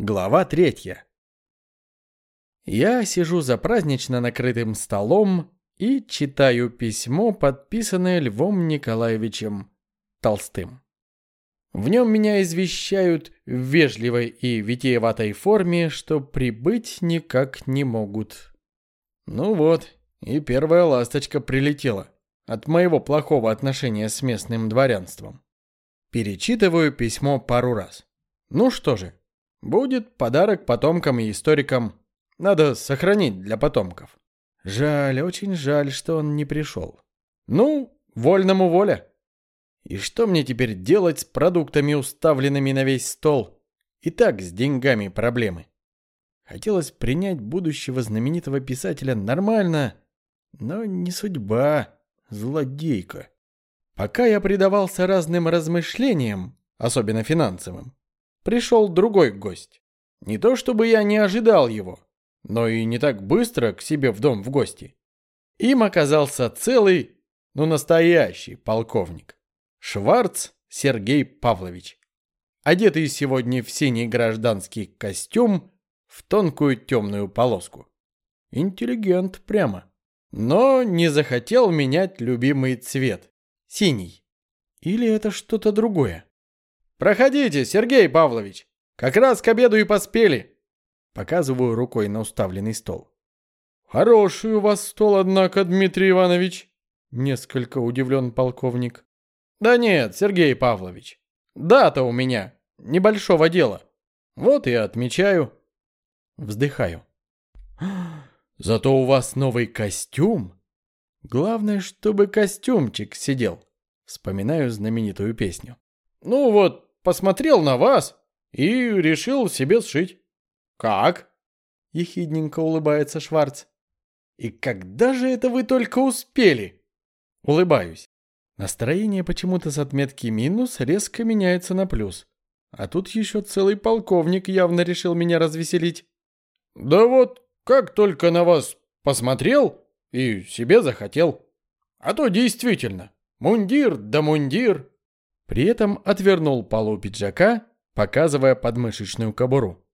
Глава третья. Я сижу за празднично накрытым столом и читаю письмо, подписанное Львом Николаевичем Толстым. В нем меня извещают в вежливой и витиеватой форме, что прибыть никак не могут. Ну вот, и первая ласточка прилетела от моего плохого отношения с местным дворянством. Перечитываю письмо пару раз. Ну что же, Будет подарок потомкам и историкам. Надо сохранить для потомков. Жаль, очень жаль, что он не пришел. Ну, вольному воля. И что мне теперь делать с продуктами, уставленными на весь стол? И так с деньгами проблемы. Хотелось принять будущего знаменитого писателя нормально, но не судьба, злодейка. Пока я предавался разным размышлениям, особенно финансовым, пришел другой гость. Не то чтобы я не ожидал его, но и не так быстро к себе в дом в гости. Им оказался целый, ну настоящий полковник. Шварц Сергей Павлович. Одетый сегодня в синий гражданский костюм в тонкую темную полоску. Интеллигент прямо. Но не захотел менять любимый цвет. Синий. Или это что-то другое? «Проходите, Сергей Павлович! Как раз к обеду и поспели!» Показываю рукой на уставленный стол. «Хороший у вас стол, однако, Дмитрий Иванович!» Несколько удивлен полковник. «Да нет, Сергей Павлович, дата у меня небольшого дела. Вот и отмечаю». Вздыхаю. «Зато у вас новый костюм. Главное, чтобы костюмчик сидел». Вспоминаю знаменитую песню. «Ну вот, посмотрел на вас и решил себе сшить. Как? Ехидненько улыбается Шварц. И когда же это вы только успели? Улыбаюсь. Настроение почему-то с отметки минус резко меняется на плюс. А тут еще целый полковник явно решил меня развеселить. Да вот, как только на вас посмотрел и себе захотел. А то действительно, мундир да мундир. При этом отвернул полу пиджака, показывая подмышечную кобуру.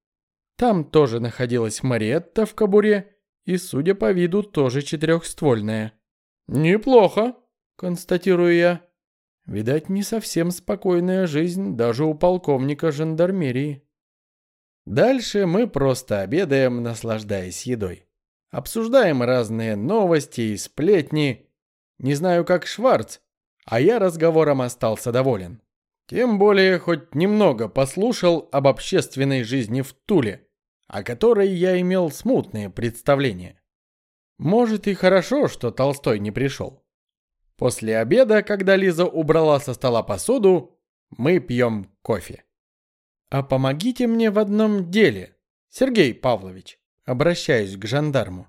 Там тоже находилась Мариетта в кобуре и, судя по виду, тоже четырехствольная. «Неплохо», — констатирую я. Видать, не совсем спокойная жизнь даже у полковника жандармерии. Дальше мы просто обедаем, наслаждаясь едой. Обсуждаем разные новости и сплетни. Не знаю, как Шварц, а я разговором остался доволен. Тем более хоть немного послушал об общественной жизни в Туле, о которой я имел смутные представления. Может и хорошо, что Толстой не пришел. После обеда, когда Лиза убрала со стола посуду, мы пьем кофе. А помогите мне в одном деле, Сергей Павлович, обращаюсь к жандарму.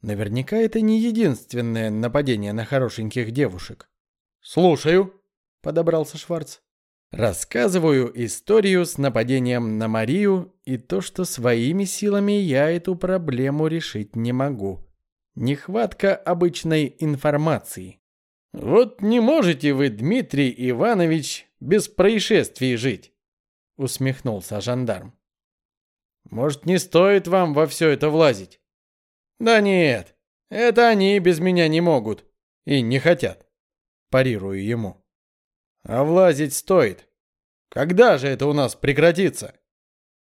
Наверняка это не единственное нападение на хорошеньких девушек. «Слушаю», — подобрался Шварц. Рассказываю историю с нападением на Марию и то, что своими силами я эту проблему решить не могу. Нехватка обычной информации. «Вот не можете вы, Дмитрий Иванович, без происшествий жить», — усмехнулся жандарм. «Может, не стоит вам во все это влазить?» «Да нет, это они без меня не могут и не хотят парирую ему. А влазить стоит. Когда же это у нас прекратится?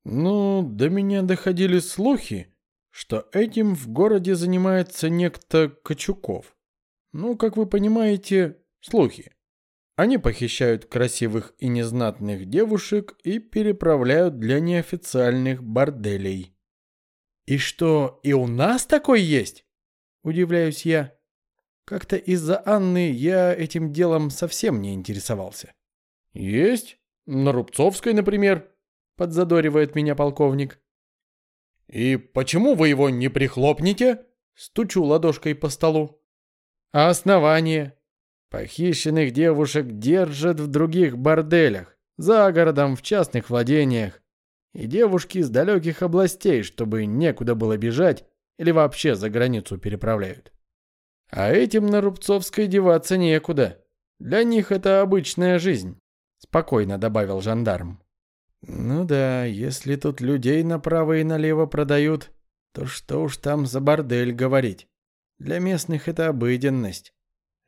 Ну, до меня доходили слухи, что этим в городе занимается некто Качуков. Ну, как вы понимаете, слухи. Они похищают красивых и незнатных девушек и переправляют для неофициальных борделей. И что, и у нас такой есть? Удивляюсь я. Как-то из-за Анны я этим делом совсем не интересовался. «Есть. На Рубцовской, например», — подзадоривает меня полковник. «И почему вы его не прихлопнете?» — стучу ладошкой по столу. «А основание?» Похищенных девушек держат в других борделях, за городом, в частных владениях. И девушки из далеких областей, чтобы некуда было бежать, или вообще за границу переправляют. А этим на Рубцовской деваться некуда. Для них это обычная жизнь, спокойно добавил жандарм. Ну да, если тут людей направо и налево продают, то что уж там за бордель говорить. Для местных это обыденность.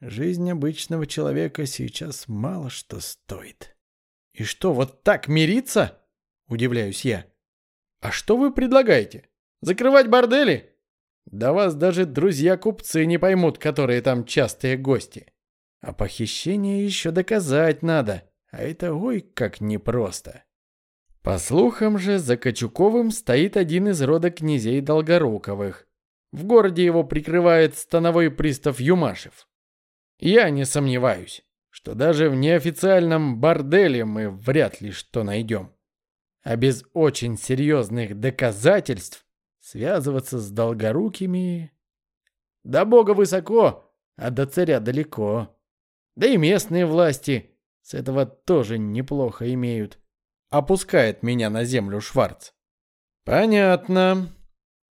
Жизнь обычного человека сейчас мало что стоит. И что, вот так мириться? Удивляюсь я. А что вы предлагаете? Закрывать бордели? Да вас даже друзья-купцы не поймут, которые там частые гости. А похищение еще доказать надо, а это ой как непросто. По слухам же, за Качуковым стоит один из рода князей Долгоруковых. В городе его прикрывает становой пристав Юмашев. Я не сомневаюсь, что даже в неофициальном борделе мы вряд ли что найдем. А без очень серьезных доказательств связываться с Долгорукими... До бога высоко, а до царя далеко. Да и местные власти с этого тоже неплохо имеют. Опускает меня на землю Шварц. Понятно.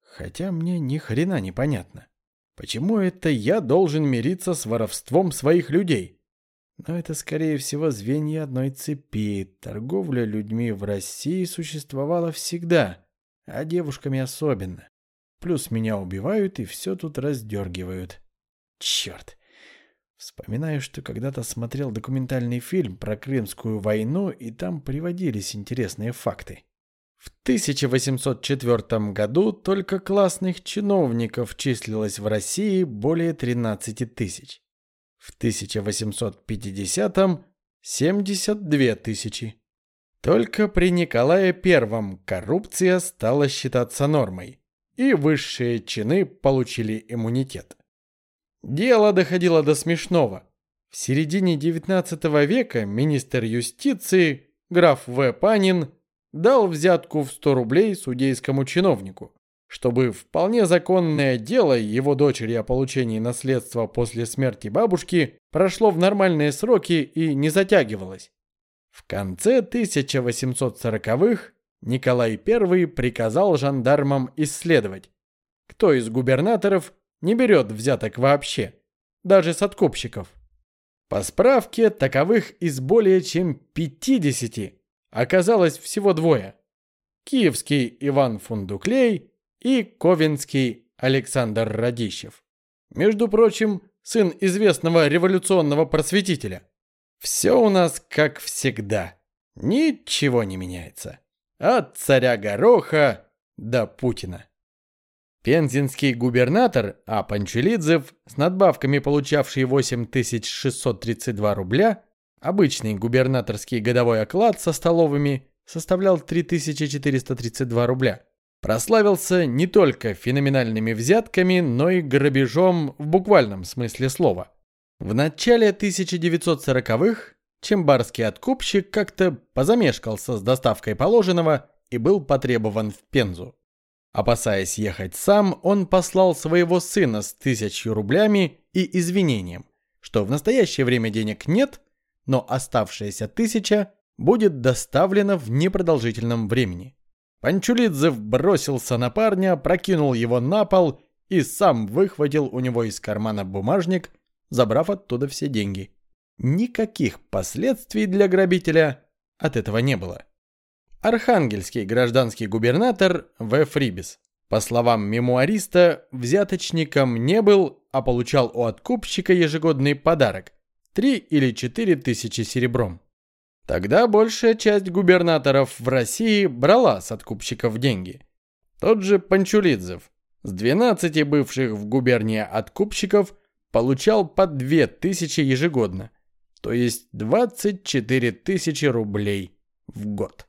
Хотя мне ни хрена не понятно. Почему это я должен мириться с воровством своих людей? Но это, скорее всего, звенья одной цепи. Торговля людьми в России существовала всегда, а девушками особенно. Плюс меня убивают и все тут раздергивают. Черт. Вспоминаю, что когда-то смотрел документальный фильм про Крымскую войну, и там приводились интересные факты. В 1804 году только классных чиновников числилось в России более 13 тысяч. В 1850 – 72 тысячи. Только при Николае I коррупция стала считаться нормой, и высшие чины получили иммунитет. Дело доходило до смешного. В середине XIX века министр юстиции, граф В. Панин, дал взятку в 100 рублей судейскому чиновнику, чтобы вполне законное дело его дочери о получении наследства после смерти бабушки прошло в нормальные сроки и не затягивалось. В конце 1840-х Николай I приказал жандармам исследовать, кто из губернаторов не берет взяток вообще, даже с откупщиков. По справке, таковых из более чем 50 оказалось всего двое. Киевский Иван Фундуклей и Ковенский Александр Радищев. Между прочим, сын известного революционного просветителя. Все у нас как всегда. Ничего не меняется. От царя Гороха до Путина. Пензенский губернатор А. Панчелидзев, с надбавками получавший 8632 рубля, обычный губернаторский годовой оклад со столовыми составлял 3432 рубля. Прославился не только феноменальными взятками, но и грабежом в буквальном смысле слова. В начале 1940-х чембарский откупщик как-то позамешкался с доставкой положенного и был потребован в Пензу. Опасаясь ехать сам, он послал своего сына с тысячью рублями и извинением, что в настоящее время денег нет, но оставшаяся тысяча будет доставлена в непродолжительном времени. Панчулидзев бросился на парня, прокинул его на пол и сам выхватил у него из кармана бумажник, забрав оттуда все деньги. Никаких последствий для грабителя от этого не было. Архангельский гражданский губернатор В. Фрибис. По словам мемуариста, взяточником не был, а получал у откупщика ежегодный подарок – 3 или 4 тысячи серебром. Тогда большая часть губернаторов в России брала с откупщиков деньги. Тот же Панчулидзев с 12 бывших в губернии откупщиков получал по 2 тысячи ежегодно, то есть 24 тысячи рублей в год.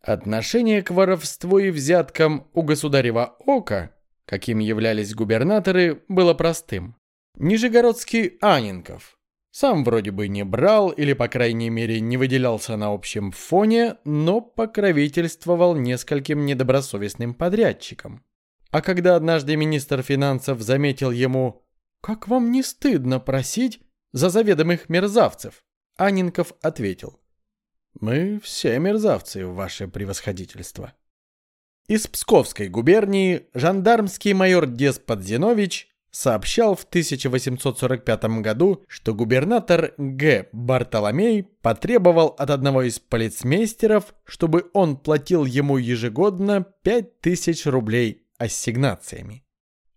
Отношение к воровству и взяткам у государева ока, каким являлись губернаторы, было простым. Нижегородский Анинков сам вроде бы не брал или, по крайней мере, не выделялся на общем фоне, но покровительствовал нескольким недобросовестным подрядчикам. А когда однажды министр финансов заметил ему «Как вам не стыдно просить за заведомых мерзавцев?» Анинков ответил мы все мерзавцы, ваше превосходительство. Из Псковской губернии жандармский майор Деспот Зинович сообщал в 1845 году, что губернатор Г. Бартоломей потребовал от одного из полицмейстеров, чтобы он платил ему ежегодно 5000 рублей ассигнациями.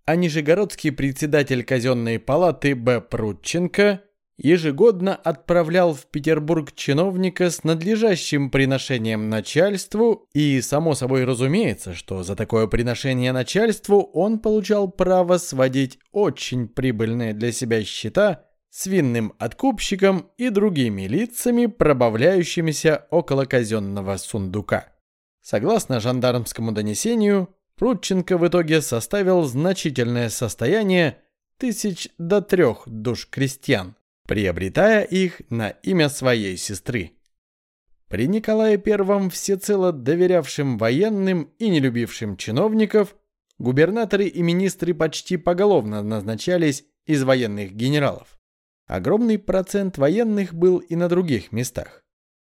А нижегородский председатель казенной палаты Б. Прудченко ежегодно отправлял в Петербург чиновника с надлежащим приношением начальству, и само собой разумеется, что за такое приношение начальству он получал право сводить очень прибыльные для себя счета с винным откупщиком и другими лицами, пробавляющимися около казенного сундука. Согласно жандармскому донесению, Прудченко в итоге составил значительное состояние тысяч до трех душ крестьян приобретая их на имя своей сестры. При Николае I, всецело доверявшим военным и не любившим чиновников, губернаторы и министры почти поголовно назначались из военных генералов. Огромный процент военных был и на других местах.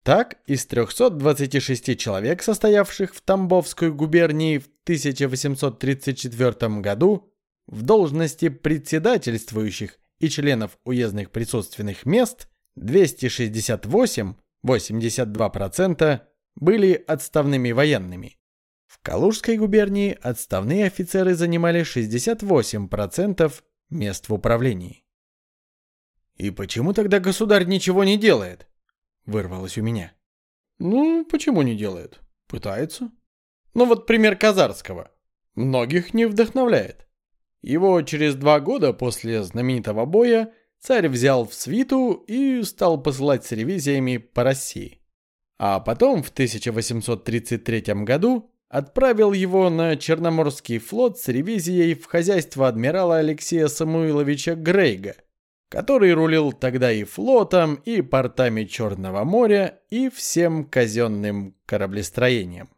Так, из 326 человек, состоявших в Тамбовской губернии в 1834 году, в должности председательствующих и членов уездных присутственных мест 268, 82% были отставными военными. В Калужской губернии отставные офицеры занимали 68% мест в управлении. «И почему тогда государь ничего не делает?» – вырвалось у меня. «Ну, почему не делает? Пытается. Ну вот пример Казарского. Многих не вдохновляет. Его через два года после знаменитого боя царь взял в свиту и стал посылать с ревизиями по России. А потом в 1833 году отправил его на Черноморский флот с ревизией в хозяйство адмирала Алексея Самуиловича Грейга, который рулил тогда и флотом, и портами Черного моря, и всем казенным кораблестроением.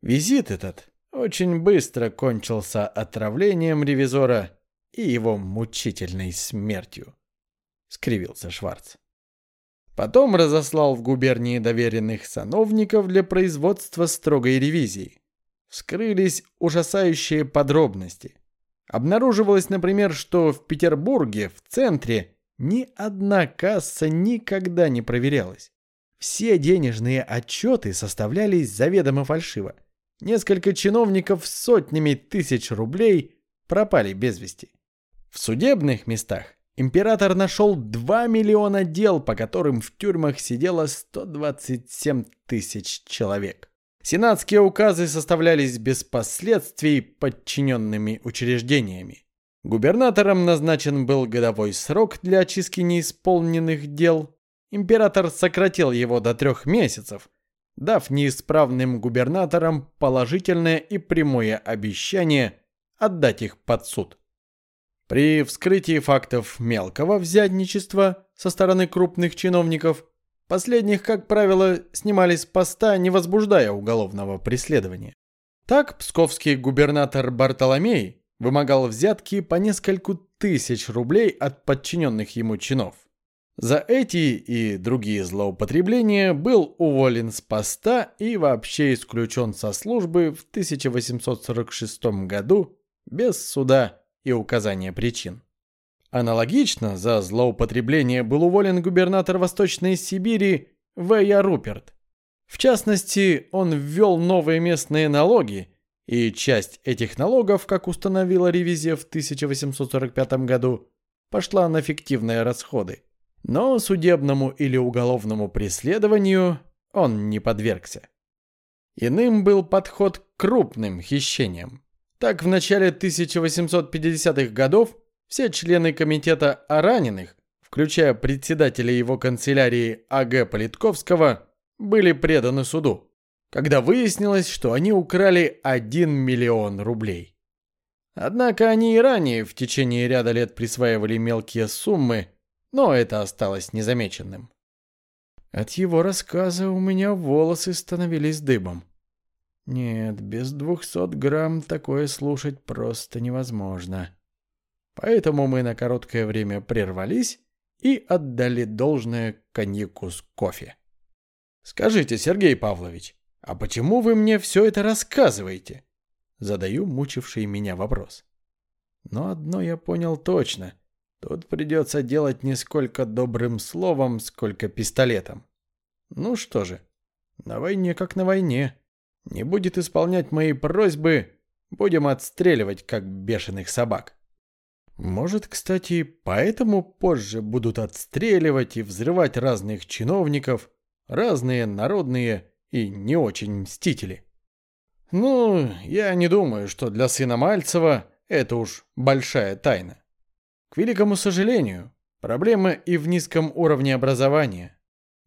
Визит этот очень быстро кончился отравлением ревизора и его мучительной смертью, — скривился Шварц. Потом разослал в губернии доверенных сановников для производства строгой ревизии. Вскрылись ужасающие подробности. Обнаруживалось, например, что в Петербурге, в центре, ни одна касса никогда не проверялась. Все денежные отчеты составлялись заведомо фальшиво. Несколько чиновников с сотнями тысяч рублей пропали без вести. В судебных местах император нашел 2 миллиона дел, по которым в тюрьмах сидело 127 тысяч человек. Сенатские указы составлялись без последствий подчиненными учреждениями. Губернатором назначен был годовой срок для очистки неисполненных дел. Император сократил его до трех месяцев – дав неисправным губернаторам положительное и прямое обещание отдать их под суд. При вскрытии фактов мелкого взятничества со стороны крупных чиновников, последних, как правило, снимались с поста, не возбуждая уголовного преследования. Так псковский губернатор Бартоломей вымогал взятки по нескольку тысяч рублей от подчиненных ему чинов. За эти и другие злоупотребления был уволен с поста и вообще исключен со службы в 1846 году без суда и указания причин. Аналогично за злоупотребление был уволен губернатор Восточной Сибири В.Я. Руперт. В частности, он ввел новые местные налоги, и часть этих налогов, как установила ревизия в 1845 году, пошла на фиктивные расходы. Но судебному или уголовному преследованию он не подвергся. Иным был подход к крупным хищениям. Так, в начале 1850-х годов все члены комитета о раненых, включая председателя его канцелярии А.Г. Политковского, были преданы суду, когда выяснилось, что они украли 1 миллион рублей. Однако они и ранее в течение ряда лет присваивали мелкие суммы, но это осталось незамеченным. От его рассказа у меня волосы становились дыбом. Нет, без двухсот грамм такое слушать просто невозможно. Поэтому мы на короткое время прервались и отдали должное коньяку с кофе. «Скажите, Сергей Павлович, а почему вы мне все это рассказываете?» Задаю мучивший меня вопрос. Но одно я понял точно. Тут придется делать не сколько добрым словом, сколько пистолетом. Ну что же, на войне как на войне. Не будет исполнять мои просьбы, будем отстреливать, как бешеных собак. Может, кстати, поэтому позже будут отстреливать и взрывать разных чиновников, разные народные и не очень мстители. Ну, я не думаю, что для сына Мальцева это уж большая тайна. К великому сожалению, проблема и в низком уровне образования.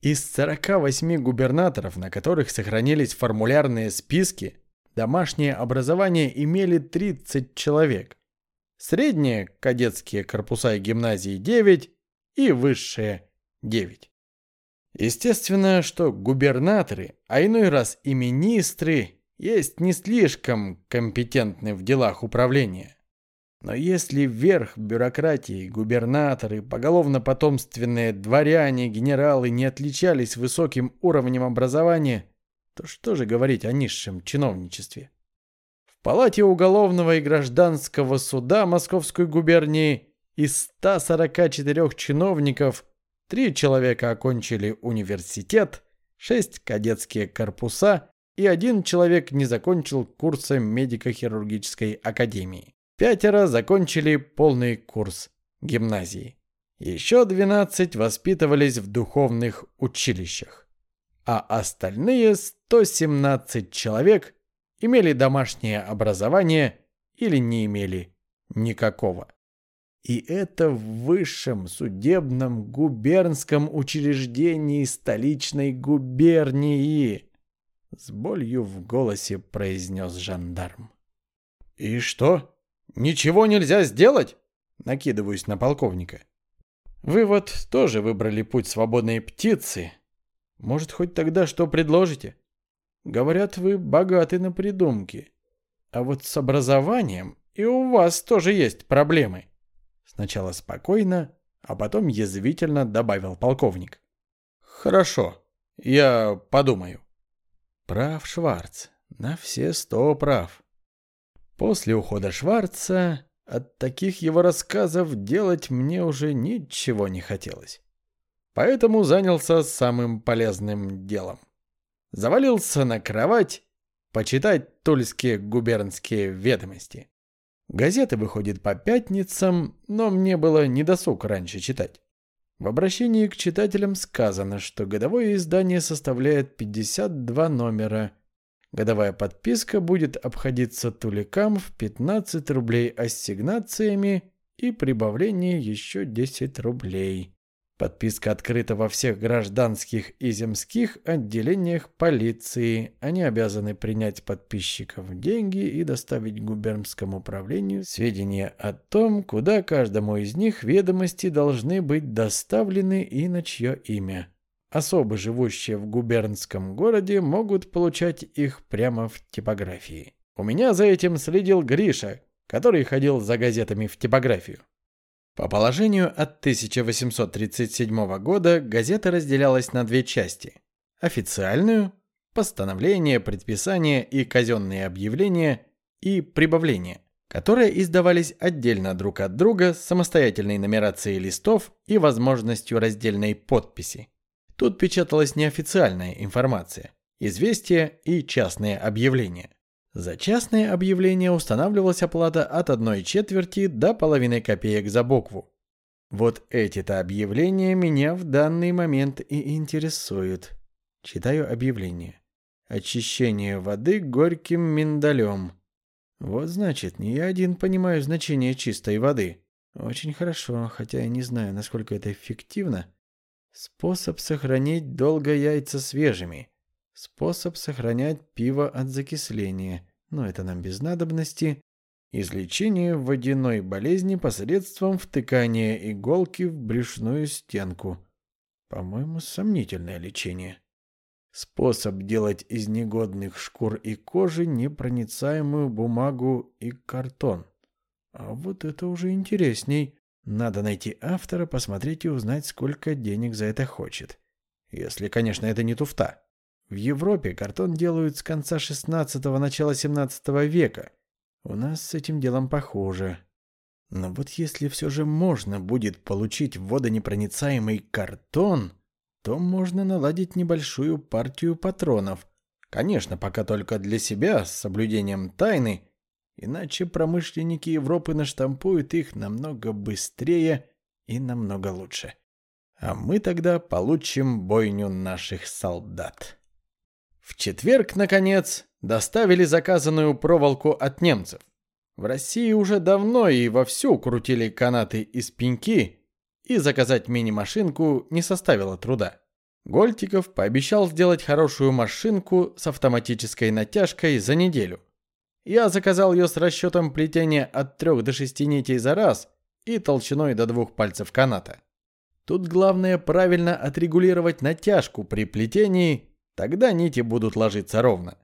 Из 48 губернаторов, на которых сохранились формулярные списки, домашнее образование имели 30 человек. Средние кадетские корпуса и гимназии 9 и высшие 9. Естественно, что губернаторы, а иной раз и министры, есть не слишком компетентны в делах управления. Но если вверх бюрократии губернаторы, поголовно потомственные дворяне, генералы не отличались высоким уровнем образования, то что же говорить о низшем чиновничестве? В палате уголовного и гражданского суда Московской губернии из 144 чиновников три человека окончили университет, шесть кадетские корпуса и один человек не закончил курса медико-хирургической академии. Пятеро закончили полный курс гимназии. Еще 12 воспитывались в духовных училищах. А остальные 117 человек имели домашнее образование или не имели никакого. И это в высшем судебном губернском учреждении столичной губернии. С болью в голосе произнес жандарм. «И что?» «Ничего нельзя сделать?» Накидываюсь на полковника. «Вы вот тоже выбрали путь свободной птицы. Может, хоть тогда что предложите? Говорят, вы богаты на придумки. А вот с образованием и у вас тоже есть проблемы». Сначала спокойно, а потом язвительно добавил полковник. «Хорошо, я подумаю». Прав Шварц, на все сто прав. После ухода Шварца от таких его рассказов делать мне уже ничего не хотелось. Поэтому занялся самым полезным делом. Завалился на кровать почитать тульские губернские ведомости. Газеты выходят по пятницам, но мне было недосуг раньше читать. В обращении к читателям сказано, что годовое издание составляет 52 номера Годовая подписка будет обходиться туликам в 15 рублей ассигнациями и прибавление еще 10 рублей. Подписка открыта во всех гражданских и земских отделениях полиции. Они обязаны принять подписчиков деньги и доставить губернскому управлению сведения о том, куда каждому из них ведомости должны быть доставлены и на чье имя. Особы, живущие в губернском городе, могут получать их прямо в типографии. У меня за этим следил Гриша, который ходил за газетами в типографию. По положению от 1837 года газета разделялась на две части. Официальную – постановления, предписания и казенные объявления и прибавления, которые издавались отдельно друг от друга с самостоятельной нумерацией листов и возможностью раздельной подписи. Тут печаталась неофициальная информация, известия и частные объявления. За частные объявления устанавливалась оплата от одной четверти до половины копеек за букву. Вот эти-то объявления меня в данный момент и интересуют. Читаю объявление. Очищение воды горьким миндалем. Вот значит, не я один понимаю значение чистой воды. Очень хорошо, хотя я не знаю, насколько это эффективно. Способ сохранить долго яйца свежими. Способ сохранять пиво от закисления. Но это нам без надобности. Излечение водяной болезни посредством втыкания иголки в брюшную стенку. По-моему, сомнительное лечение. Способ делать из негодных шкур и кожи непроницаемую бумагу и картон. А вот это уже интересней. Надо найти автора, посмотреть и узнать, сколько денег за это хочет. Если, конечно, это не туфта. В Европе картон делают с конца 16-го, начала 17 века. У нас с этим делом похуже. Но вот если все же можно будет получить водонепроницаемый картон, то можно наладить небольшую партию патронов. Конечно, пока только для себя, с соблюдением тайны, иначе промышленники Европы наштампуют их намного быстрее и намного лучше. А мы тогда получим бойню наших солдат. В четверг, наконец, доставили заказанную проволоку от немцев. В России уже давно и вовсю крутили канаты из пеньки, и заказать мини-машинку не составило труда. Гольтиков пообещал сделать хорошую машинку с автоматической натяжкой за неделю. Я заказал ее с расчетом плетения от 3 до 6 нитей за раз и толщиной до двух пальцев каната. Тут главное правильно отрегулировать натяжку при плетении, тогда нити будут ложиться ровно.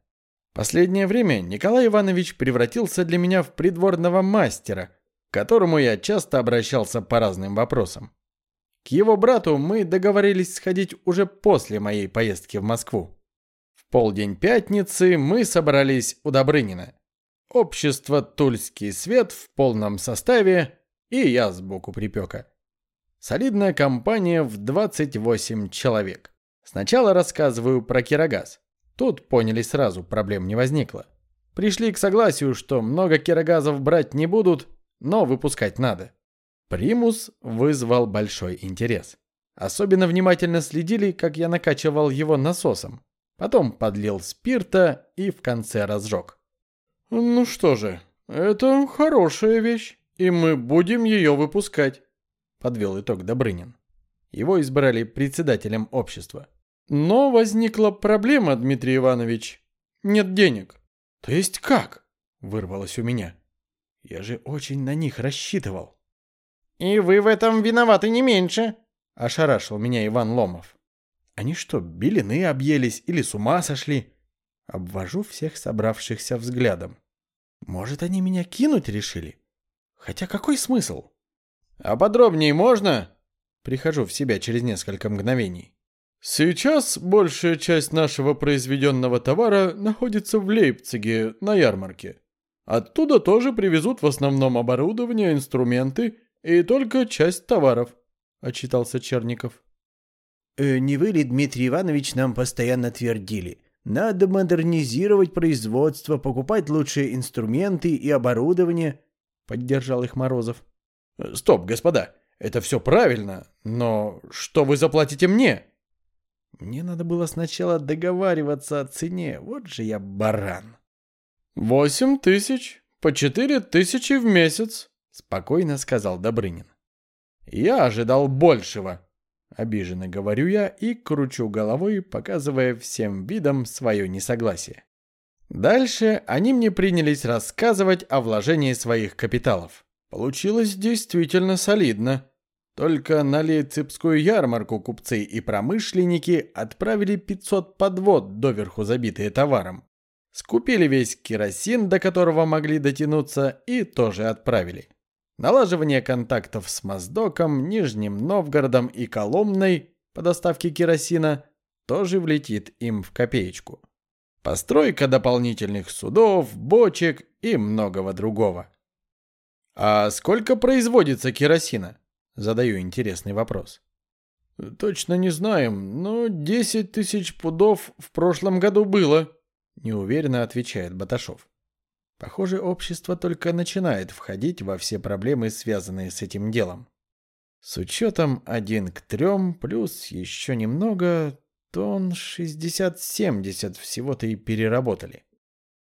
Последнее время Николай Иванович превратился для меня в придворного мастера, к которому я часто обращался по разным вопросам. К его брату мы договорились сходить уже после моей поездки в Москву. В полдень пятницы мы собрались у Добрынина. Общество «Тульский свет» в полном составе и я сбоку припека. Солидная компания в 28 человек. Сначала рассказываю про Кирогаз. Тут поняли сразу, проблем не возникло. Пришли к согласию, что много кирогазов брать не будут, но выпускать надо. Примус вызвал большой интерес. Особенно внимательно следили, как я накачивал его насосом. Потом подлил спирта и в конце разжег. «Ну что же, это хорошая вещь, и мы будем ее выпускать», — подвел итог Добрынин. Его избрали председателем общества. Но возникла проблема, Дмитрий Иванович. Нет денег. То есть как? Вырвалось у меня. Я же очень на них рассчитывал. И вы в этом виноваты не меньше, ошарашил меня Иван Ломов. Они что, белины объелись или с ума сошли? Обвожу всех собравшихся взглядом. Может, они меня кинуть решили? Хотя какой смысл? А подробнее можно? Прихожу в себя через несколько мгновений. Сейчас большая часть нашего произведенного товара находится в Лейпциге на ярмарке. Оттуда тоже привезут в основном оборудование, инструменты и только часть товаров, отчитался Черников. Э, не вы ли, Дмитрий Иванович, нам постоянно твердили? Надо модернизировать производство, покупать лучшие инструменты и оборудование, поддержал их Морозов. Стоп, господа, это все правильно, но что вы заплатите мне? Мне надо было сначала договариваться о цене, вот же я баран. «Восемь тысяч, по четыре тысячи в месяц», — спокойно сказал Добрынин. «Я ожидал большего», — обиженно говорю я и кручу головой, показывая всем видом свое несогласие. Дальше они мне принялись рассказывать о вложении своих капиталов. Получилось действительно солидно. Только на Лейпцигскую ярмарку купцы и промышленники отправили 500 подвод, доверху забитые товаром. Скупили весь керосин, до которого могли дотянуться, и тоже отправили. Налаживание контактов с Моздоком, Нижним Новгородом и Коломной по доставке керосина тоже влетит им в копеечку. Постройка дополнительных судов, бочек и многого другого. А сколько производится керосина? Задаю интересный вопрос. Точно не знаем, но 10 тысяч пудов в прошлом году было, неуверенно отвечает Баташов. Похоже, общество только начинает входить во все проблемы, связанные с этим делом. С учетом 1 к 3 плюс еще немного, тонн 60-70 всего-то и переработали.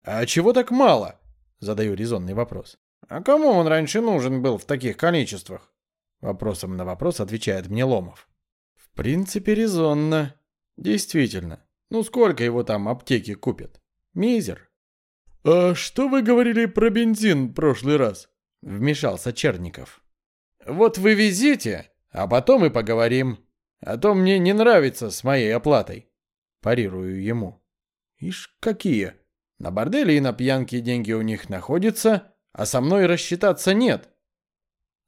«А чего так мало?» – задаю резонный вопрос. «А кому он раньше нужен был в таких количествах?» Вопросом на вопрос отвечает мне Ломов. В принципе, резонно. Действительно. Ну сколько его там аптеки купят? Мизер. А что вы говорили про бензин прошлый раз? Вмешался Черников. Вот вы везите, а потом и поговорим. А то мне не нравится с моей оплатой. Парирую ему. Ишь, какие? На борделе и на пьянке деньги у них находятся, а со мной рассчитаться нет.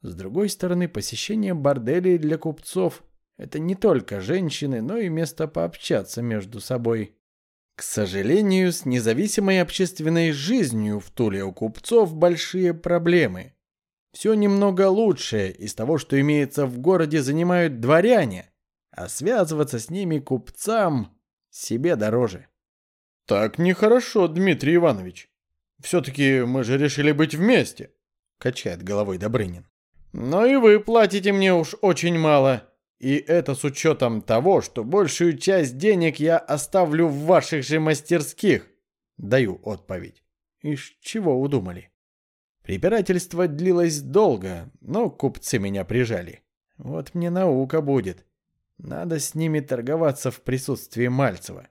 С другой стороны, посещение борделей для купцов – это не только женщины, но и место пообщаться между собой. К сожалению, с независимой общественной жизнью в Туле у купцов большие проблемы. Все немного лучшее из того, что имеется в городе, занимают дворяне, а связываться с ними купцам себе дороже. Так нехорошо, Дмитрий Иванович. Все-таки мы же решили быть вместе, качает головой Добрынин. Но и вы платите мне уж очень мало. И это с учетом того, что большую часть денег я оставлю в ваших же мастерских. Даю отповедь. Из чего удумали? Препирательство длилось долго, но купцы меня прижали. Вот мне наука будет. Надо с ними торговаться в присутствии Мальцева.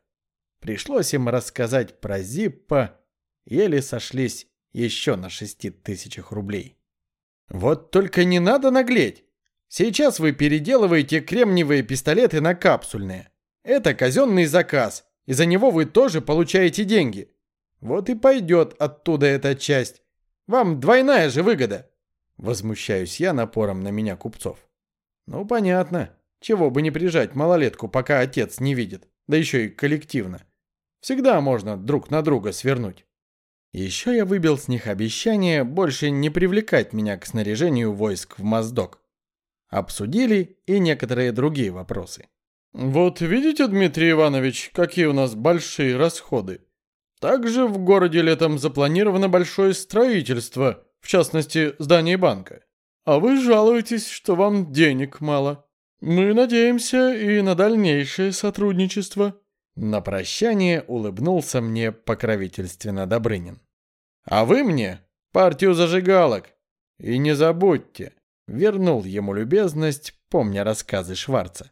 Пришлось им рассказать про Зиппа, еле сошлись еще на шести тысячах рублей. Вот только не надо наглеть. Сейчас вы переделываете кремниевые пистолеты на капсульные. Это казенный заказ, и за него вы тоже получаете деньги. Вот и пойдет оттуда эта часть. Вам двойная же выгода. Возмущаюсь я напором на меня купцов. Ну, понятно. Чего бы не прижать малолетку, пока отец не видит. Да еще и коллективно. Всегда можно друг на друга свернуть. Еще я выбил с них обещание больше не привлекать меня к снаряжению войск в Моздок. Обсудили и некоторые другие вопросы. Вот видите, Дмитрий Иванович, какие у нас большие расходы. Также в городе летом запланировано большое строительство, в частности, здание банка. А вы жалуетесь, что вам денег мало. Мы надеемся и на дальнейшее сотрудничество. На прощание улыбнулся мне покровительственно Добрынин. А вы мне партию зажигалок. И не забудьте, вернул ему любезность, помня рассказы Шварца.